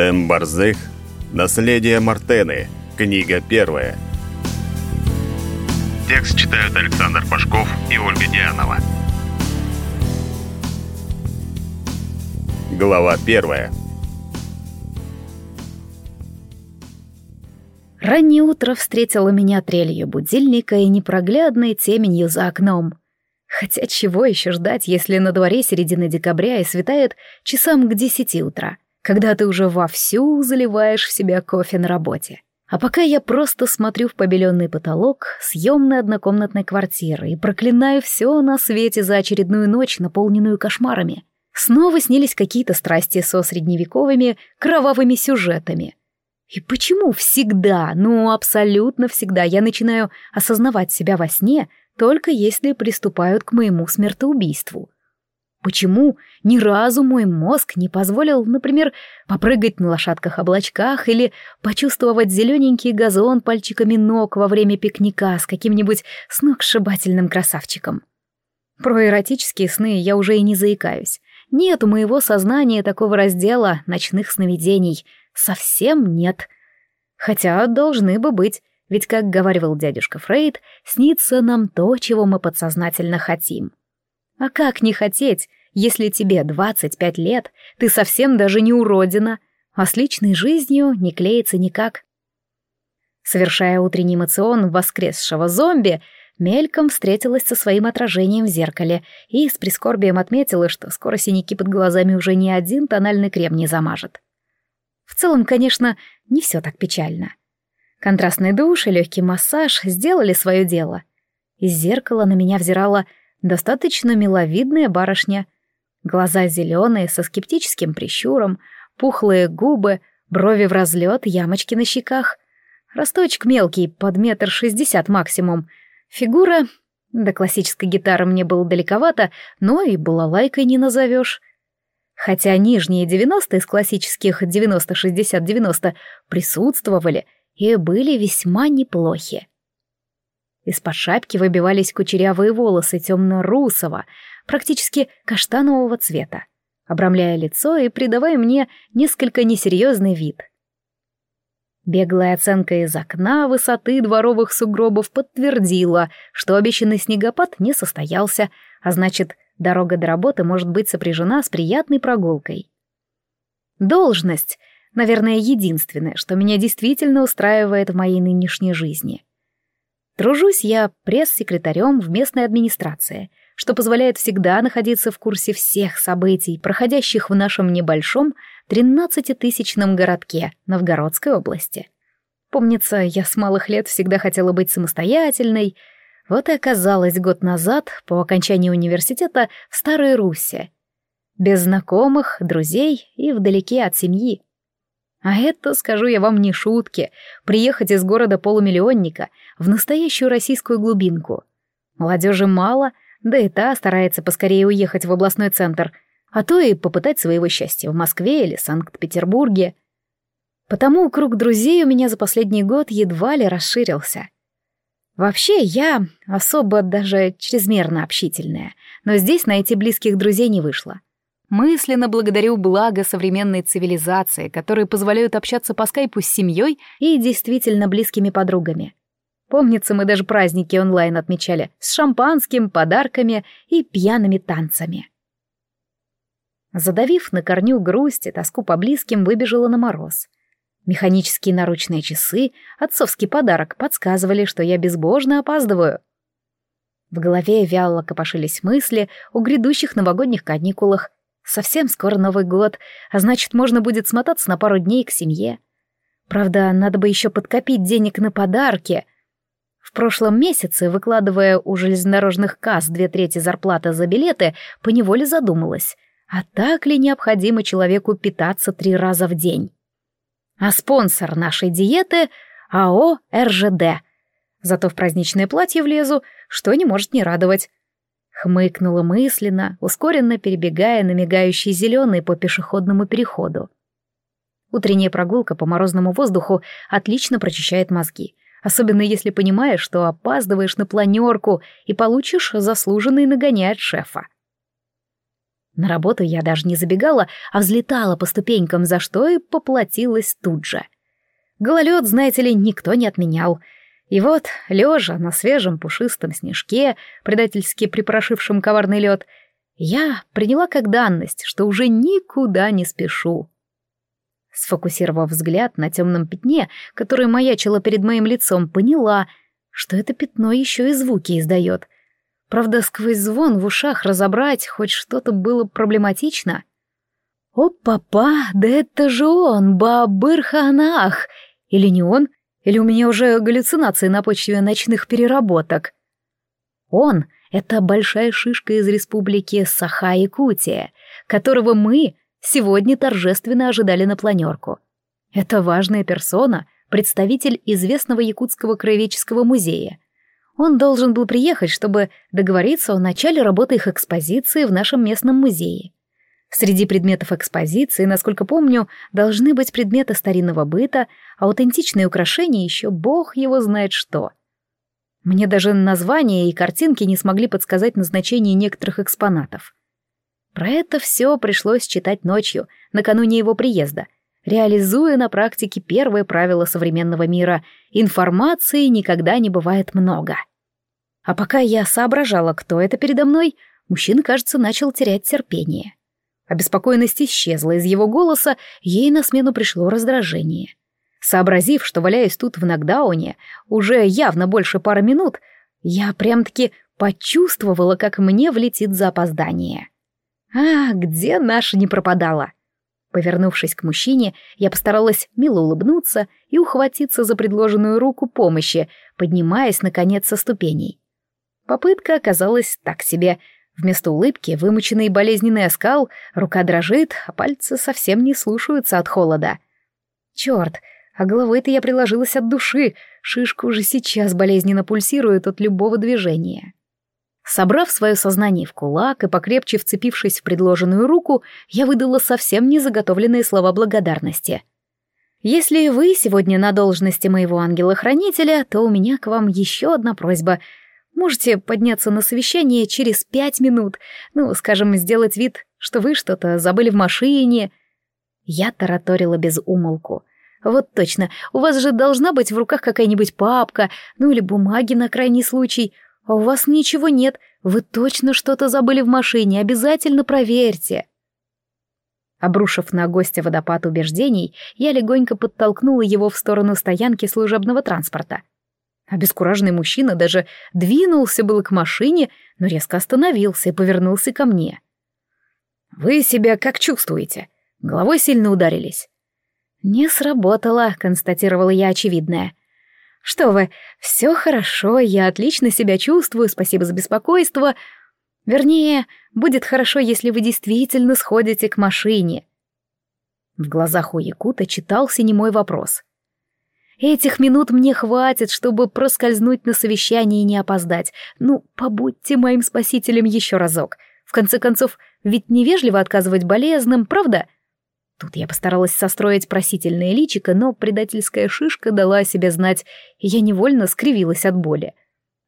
М. Барзых. Наследие Мартены. Книга первая. Текст читают Александр Пашков и Ольга Дианова. Глава первая. Раннее утро встретило меня трелью будильника и непроглядной теменью за окном. Хотя чего еще ждать, если на дворе середина декабря и светает часам к десяти утра, когда ты уже вовсю заливаешь в себя кофе на работе. А пока я просто смотрю в побеленный потолок съемной однокомнатной квартиры и проклинаю все на свете за очередную ночь, наполненную кошмарами. Снова снились какие-то страсти со средневековыми кровавыми сюжетами. И почему всегда, ну абсолютно всегда я начинаю осознавать себя во сне, только если приступают к моему смертоубийству? Почему ни разу мой мозг не позволил, например, попрыгать на лошадках-облачках или почувствовать зелененький газон пальчиками ног во время пикника с каким-нибудь сногсшибательным красавчиком? Про эротические сны я уже и не заикаюсь. Нет у моего сознания такого раздела ночных сновидений. Совсем нет. Хотя должны бы быть, ведь, как говаривал дядюшка Фрейд, снится нам то, чего мы подсознательно хотим. А как не хотеть, если тебе 25 лет, ты совсем даже не уродина, а с личной жизнью не клеится никак? Совершая утренний эмоцион воскресшего зомби, мельком встретилась со своим отражением в зеркале и с прискорбием отметила, что скоро синяки под глазами уже ни один тональный крем не замажет. В целом, конечно, не все так печально. Контрастный душ и легкий массаж сделали свое дело. Из зеркала на меня взирала достаточно миловидная барышня. Глаза зеленые, со скептическим прищуром, пухлые губы, брови в разлет, ямочки на щеках. Росточек мелкий, под метр шестьдесят максимум. Фигура... До классической гитары мне было далековато, но и балалайкой не назовешь. Хотя нижние девяносто из классических девяносто-шестьдесят-девяносто присутствовали и были весьма неплохи. Из-под шапки выбивались кучерявые волосы темно-русого, практически каштанового цвета, обрамляя лицо и придавая мне несколько несерьезный вид. Беглая оценка из окна высоты дворовых сугробов подтвердила, что обещанный снегопад не состоялся, а значит, дорога до работы может быть сопряжена с приятной прогулкой. Должность, наверное, единственное, что меня действительно устраивает в моей нынешней жизни — Тружусь я пресс-секретарем в местной администрации, что позволяет всегда находиться в курсе всех событий, проходящих в нашем небольшом 13-тысячном городке Новгородской области. Помнится, я с малых лет всегда хотела быть самостоятельной, вот и оказалась год назад, по окончании университета, в Старой Руси. Без знакомых, друзей и вдалеке от семьи. А это, скажу я вам, не шутки. Приехать из города полумиллионника в настоящую российскую глубинку. Молодежи мало, да и та старается поскорее уехать в областной центр, а то и попытать своего счастья в Москве или Санкт-Петербурге. Потому круг друзей у меня за последний год едва ли расширился. Вообще, я особо даже чрезмерно общительная, но здесь найти близких друзей не вышло. Мысленно благодарю благо современной цивилизации, которые позволяют общаться по скайпу с семьей и действительно близкими подругами. Помнится, мы даже праздники онлайн отмечали с шампанским, подарками и пьяными танцами. Задавив на корню грусть и тоску по близким, выбежала на мороз. Механические наручные часы, отцовский подарок, подсказывали, что я безбожно опаздываю. В голове вяло копошились мысли о грядущих новогодних каникулах, Совсем скоро Новый год, а значит, можно будет смотаться на пару дней к семье. Правда, надо бы еще подкопить денег на подарки. В прошлом месяце, выкладывая у железнодорожных касс две трети зарплаты за билеты, поневоле задумалась, а так ли необходимо человеку питаться три раза в день? А спонсор нашей диеты — АО РЖД. Зато в праздничное платье влезу, что не может не радовать. Хмыкнула мысленно, ускоренно перебегая на мигающий зеленый по пешеходному переходу. Утренняя прогулка по морозному воздуху отлично прочищает мозги, особенно если понимаешь, что опаздываешь на планерку и получишь заслуженный нагоняй от шефа. На работу я даже не забегала, а взлетала по ступенькам, за что и поплатилась тут же. Гололед, знаете ли, никто не отменял. И вот, лежа на свежем пушистом снежке, предательски припорошившем коварный лед, я приняла как данность, что уже никуда не спешу. Сфокусировав взгляд на темном пятне, которое маячило перед моим лицом, поняла, что это пятно еще и звуки издает — Правда, сквозь звон в ушах разобрать хоть что-то было проблематично. «О, папа, да это же он, Бабыр-Ханах! Или не он? Или у меня уже галлюцинации на почве ночных переработок?» Он — это большая шишка из республики Саха-Якутия, которого мы сегодня торжественно ожидали на планерку. Это важная персона, представитель известного Якутского краеведческого музея — он должен был приехать, чтобы договориться о начале работы их экспозиции в нашем местном музее. Среди предметов экспозиции, насколько помню, должны быть предметы старинного быта, аутентичные украшения, еще бог его знает что. Мне даже названия и картинки не смогли подсказать назначение некоторых экспонатов. Про это все пришлось читать ночью, накануне его приезда, реализуя на практике первое правило современного мира — информации никогда не бывает много. А пока я соображала, кто это передо мной, мужчина, кажется, начал терять терпение. Обеспокоенность исчезла из его голоса, ей на смену пришло раздражение. Сообразив, что валяюсь тут в нокдауне уже явно больше пары минут, я прям-таки почувствовала, как мне влетит за опоздание. А, где наша не пропадала? Повернувшись к мужчине, я постаралась мило улыбнуться и ухватиться за предложенную руку помощи, поднимаясь, наконец, со ступеней. Попытка оказалась так себе. Вместо улыбки вымученный болезненный оскал, рука дрожит, а пальцы совсем не слушаются от холода. Черт, а головой-то я приложилась от души, шишка уже сейчас болезненно пульсирует от любого движения. Собрав свое сознание в кулак и покрепче вцепившись в предложенную руку, я выдала совсем незаготовленные слова благодарности. «Если вы сегодня на должности моего ангела-хранителя, то у меня к вам еще одна просьба — Можете подняться на совещание через пять минут, ну, скажем, сделать вид, что вы что-то забыли в машине. Я тараторила без умолку. Вот точно, у вас же должна быть в руках какая-нибудь папка, ну или бумаги на крайний случай. А у вас ничего нет, вы точно что-то забыли в машине, обязательно проверьте. Обрушив на гостя водопад убеждений, я легонько подтолкнула его в сторону стоянки служебного транспорта. Обескураженный мужчина даже двинулся было к машине, но резко остановился и повернулся ко мне. «Вы себя как чувствуете? Головой сильно ударились?» «Не сработало», — констатировала я очевидное. «Что вы, все хорошо, я отлично себя чувствую, спасибо за беспокойство. Вернее, будет хорошо, если вы действительно сходите к машине». В глазах у Якута читался немой вопрос — Этих минут мне хватит, чтобы проскользнуть на совещание и не опоздать. Ну, побудьте моим спасителем еще разок. В конце концов, ведь невежливо отказывать болезным, правда? Тут я постаралась состроить просительное личико, но предательская шишка дала о себе знать, и я невольно скривилась от боли.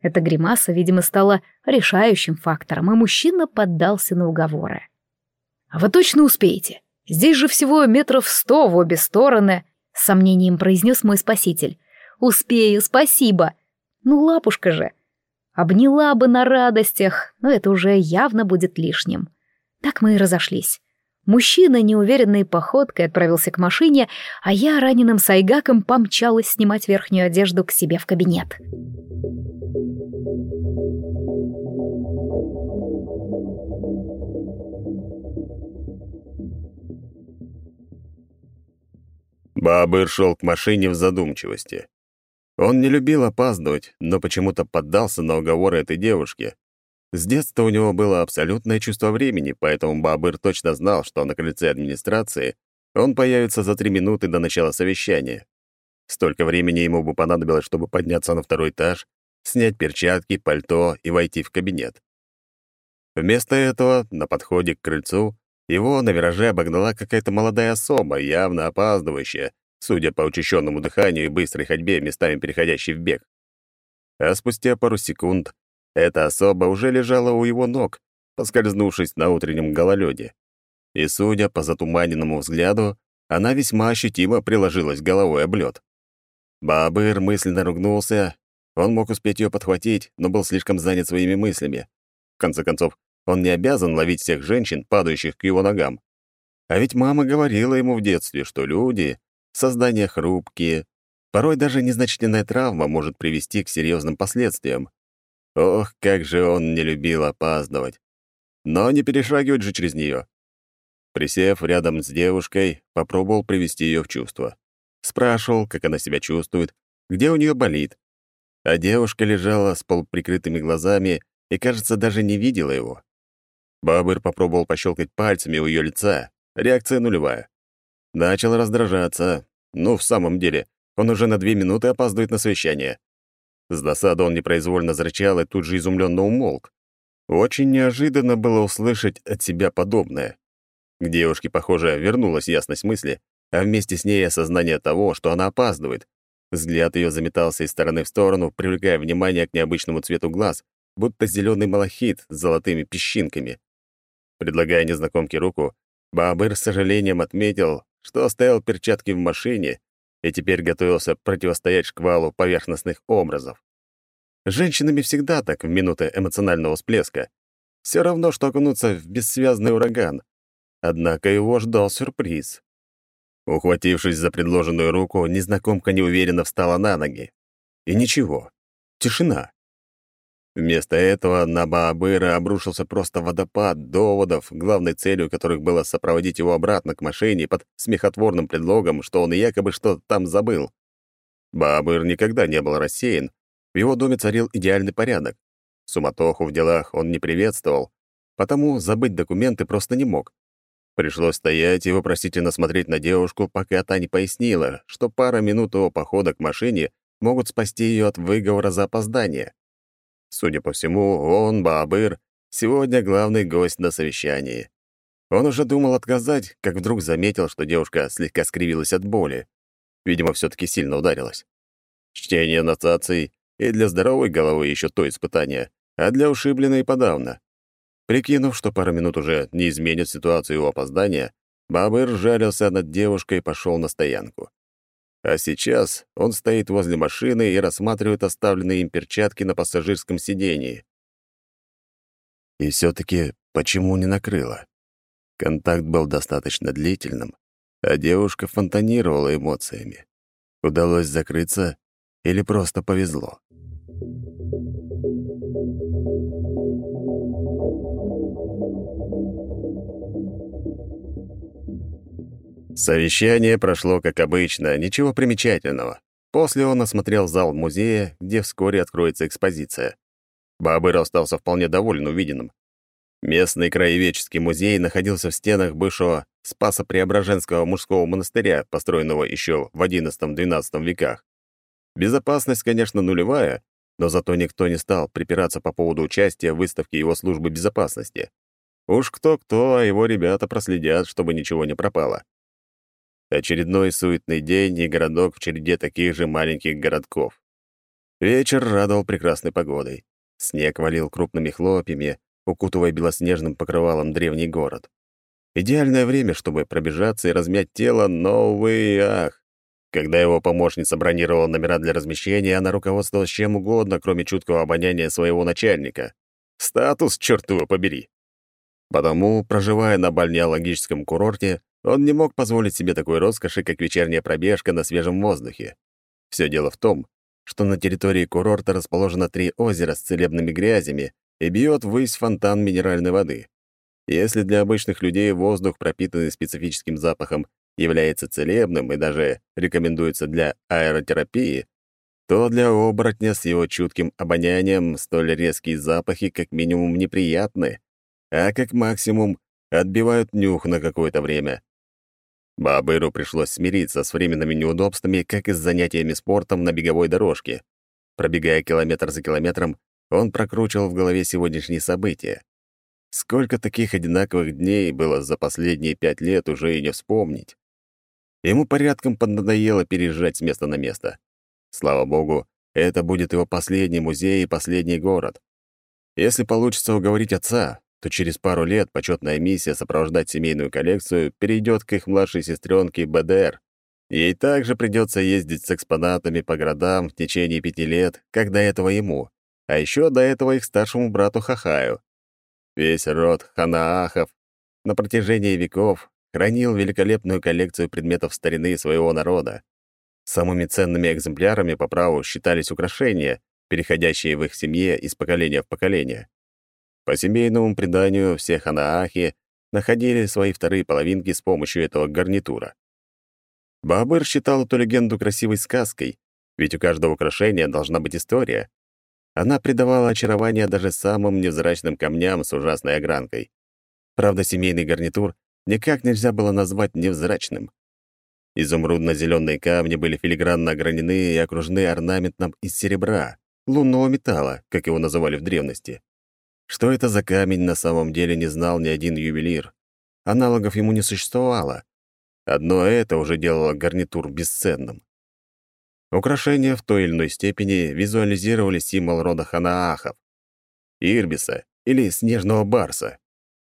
Эта гримаса, видимо, стала решающим фактором, и мужчина поддался на уговоры. «А вы точно успеете? Здесь же всего метров сто в обе стороны», — с сомнением произнес мой спаситель. «Успею, спасибо!» «Ну, лапушка же!» Обняла бы на радостях, но это уже явно будет лишним. Так мы и разошлись. Мужчина неуверенной походкой отправился к машине, а я раненым сайгаком помчалась снимать верхнюю одежду к себе в кабинет. Баабыр шел к машине в задумчивости. Он не любил опаздывать, но почему-то поддался на уговоры этой девушки. С детства у него было абсолютное чувство времени, поэтому Баабыр точно знал, что на крыльце администрации он появится за три минуты до начала совещания. Столько времени ему бы понадобилось, чтобы подняться на второй этаж, снять перчатки, пальто и войти в кабинет. Вместо этого, на подходе к крыльцу, его на вираже обогнала какая-то молодая особа, явно опаздывающая, судя по учащенному дыханию и быстрой ходьбе, местами переходящей в бег. А спустя пару секунд эта особа уже лежала у его ног, поскользнувшись на утреннем гололёде. И, судя по затуманенному взгляду, она весьма ощутимо приложилась головой об лёд. Баабыр мысленно ругнулся. Он мог успеть её подхватить, но был слишком занят своими мыслями. В конце концов, он не обязан ловить всех женщин, падающих к его ногам. А ведь мама говорила ему в детстве, что люди — создания хрупкие, порой даже незначительная травма может привести к серьезным последствиям. Ох, как же он не любил опаздывать. Но не перешагивать же через нее. Присев рядом с девушкой, попробовал привести ее в чувство. Спрашивал, как она себя чувствует, где у нее болит. А девушка лежала с полуприкрытыми глазами и, кажется, даже не видела его. Бабыр попробовал пощелкать пальцами у ее лица. Реакция нулевая. Начал раздражаться. Ну, в самом деле, он уже на две минуты опаздывает на совещание. С досады он непроизвольно зарычал и тут же изумленно умолк. Очень неожиданно было услышать от себя подобное. К девушке, похоже, вернулась ясность мысли, а вместе с ней осознание того, что она опаздывает. Взгляд ее заметался из стороны в сторону, привлекая внимание к необычному цвету глаз, будто зеленый малахит с золотыми песчинками. Предлагая незнакомке руку, Баабыр с сожалением отметил, что оставил перчатки в машине и теперь готовился противостоять шквалу поверхностных образов. С женщинами всегда так в минуты эмоционального всплеска. Все равно, что окунуться в бессвязный ураган. Однако его ждал сюрприз. Ухватившись за предложенную руку, незнакомка неуверенно встала на ноги. И ничего. Тишина. Вместо этого на Баабыра обрушился просто водопад доводов, главной целью которых было сопроводить его обратно к машине под смехотворным предлогом, что он якобы что-то там забыл. Баабыр никогда не был рассеян. В его доме царил идеальный порядок. Суматоху в делах он не приветствовал, потому забыть документы просто не мог. Пришлось стоять и вопросительно смотреть на девушку, пока та не пояснила, что пара минут его похода к машине могут спасти ее от выговора за опоздание. Судя по всему, он, Баабыр, сегодня главный гость на совещании. Он уже думал отказать, как вдруг заметил, что девушка слегка скривилась от боли. Видимо, все таки сильно ударилась. Чтение нотаций и для здоровой головы еще то испытание, а для ушибленной подавно. Прикинув, что пара минут уже не изменит ситуацию его опоздания, Бабыр жарился над девушкой и пошел на стоянку. А сейчас он стоит возле машины и рассматривает оставленные им перчатки на пассажирском сидении. И все таки почему не накрыло? Контакт был достаточно длительным, а девушка фонтанировала эмоциями. Удалось закрыться или просто повезло? Совещание прошло как обычно, ничего примечательного. После он осмотрел зал музея, где вскоре откроется экспозиция. Бабыр остался вполне доволен увиденным. Местный краеведческий музей находился в стенах бывшего Спасо-Преображенского мужского монастыря, построенного еще в XI-XII веках. Безопасность, конечно, нулевая, но зато никто не стал припираться по поводу участия в выставке его службы безопасности. Уж кто-кто, а его ребята проследят, чтобы ничего не пропало. Очередной суетный день и городок в череде таких же маленьких городков. Вечер радовал прекрасной погодой. Снег валил крупными хлопьями, укутывая белоснежным покрывалом древний город. Идеальное время, чтобы пробежаться и размять тело, но, увы ах. Когда его помощница бронировала номера для размещения, она руководствовалась чем угодно, кроме чуткого обоняния своего начальника. Статус, черт его побери. Потому, проживая на бальнеологическом курорте, он не мог позволить себе такой роскоши, как вечерняя пробежка на свежем воздухе. Все дело в том, что на территории курорта расположено три озера с целебными грязями и бьет ввысь фонтан минеральной воды. Если для обычных людей воздух, пропитанный специфическим запахом, является целебным и даже рекомендуется для аэротерапии, то для оборотня с его чутким обонянием столь резкие запахи как минимум неприятны, а как максимум отбивают нюх на какое-то время. Бабыру пришлось смириться с временными неудобствами, как и с занятиями спортом на беговой дорожке. Пробегая километр за километром, он прокручивал в голове сегодняшние события. Сколько таких одинаковых дней было за последние пять лет, уже и не вспомнить. Ему порядком поднадоело переезжать с места на место. Слава богу, это будет его последний музей и последний город. Если получится уговорить отца, то через пару лет почетная миссия сопровождать семейную коллекцию перейдет к их младшей сестренке БДР. Ей также придется ездить с экспонатами по городам в течение пяти лет, как до этого ему, а еще до этого их старшему брату Хахаю. Весь род Ханаахов на протяжении веков хранил великолепную коллекцию предметов старины своего народа. Самыми ценными экземплярами по праву считались украшения, переходящие в их семье из поколения в поколение. По семейному преданию, все ханаахи находили свои вторые половинки с помощью этого гарнитура. Бабыр считал эту легенду красивой сказкой, ведь у каждого украшения должна быть история. Она придавала очарование даже самым невзрачным камням с ужасной огранкой. Правда, семейный гарнитур никак нельзя было назвать невзрачным. Изумрудно-зеленые камни были филигранно огранены и окружены орнаментом из серебра, лунного металла, как его называли в древности. Что это за камень, на самом деле не знал ни один ювелир. Аналогов ему не существовало. Одно это уже делало гарнитур бесценным. Украшения в той или иной степени визуализировали символ рода Ханаахов — Ирбиса или Снежного Барса.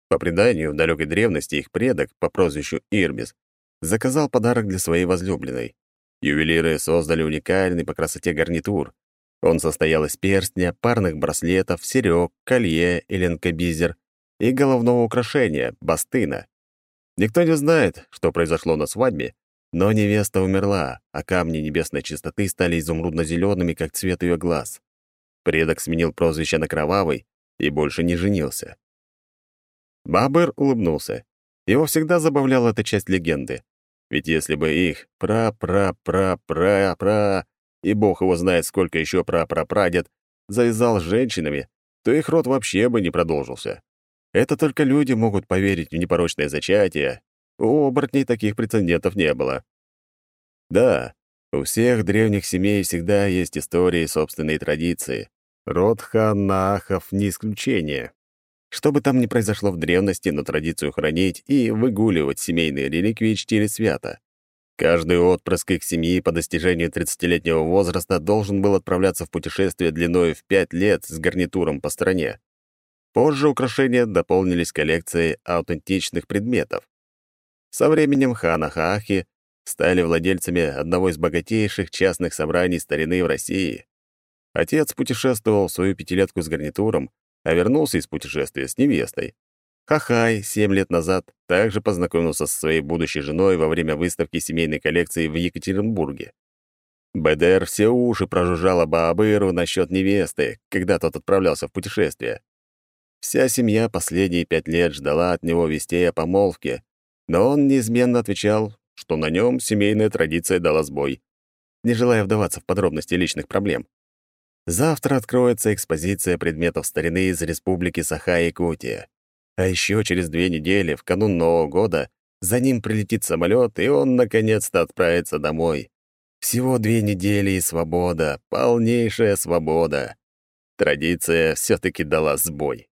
По преданию, в далекой древности их предок по прозвищу Ирбис заказал подарок для своей возлюбленной. Ювелиры создали уникальный по красоте гарнитур. Он состоял из перстня, парных браслетов, серёг, колье, эленкобизер и головного украшения — бастына. Никто не знает, что произошло на свадьбе, но невеста умерла, а камни небесной чистоты стали изумрудно-зелеными, как цвет ее глаз. Предок сменил прозвище на Кровавый и больше не женился. Бабыр улыбнулся. Его всегда забавляла эта часть легенды. Ведь если бы их пра-пра-пра-пра-пра, и бог его знает, сколько еще пра-пра-прадед, завязал с женщинами, то их род вообще бы не продолжился. Это только люди могут поверить в непорочное зачатие. У оборотней таких прецедентов не было. Да, у всех древних семей всегда есть истории и собственные традиции. Род Ханахов не исключение. Что бы там ни произошло в древности, но традицию хранить и выгуливать семейные реликвии чтили свято. Каждый отпрыск их семьи по достижению 30-летнего возраста должен был отправляться в путешествие длиной в 5 лет с гарнитуром по стране. Позже украшения дополнились коллекцией аутентичных предметов. Со временем хана Хаахи стали владельцами одного из богатейших частных собраний старины в России. Отец путешествовал свою пятилетку с гарнитуром, а вернулся из путешествия с невестой. Хахай семь лет назад также познакомился со своей будущей женой во время выставки семейной коллекции в Екатеринбурге. БДР все уши прожужжала Баабыру насчет невесты, когда тот отправлялся в путешествие. Вся семья последние пять лет ждала от него вестей о помолвке, но он неизменно отвечал, что на нем семейная традиция дала сбой, не желая вдаваться в подробности личных проблем. Завтра откроется экспозиция предметов старины из Республики Саха-Якутия. А еще через две недели, в канун Нового года, за ним прилетит самолет, и он наконец-то отправится домой. Всего две недели и свобода, полнейшая свобода. Традиция все таки дала сбой.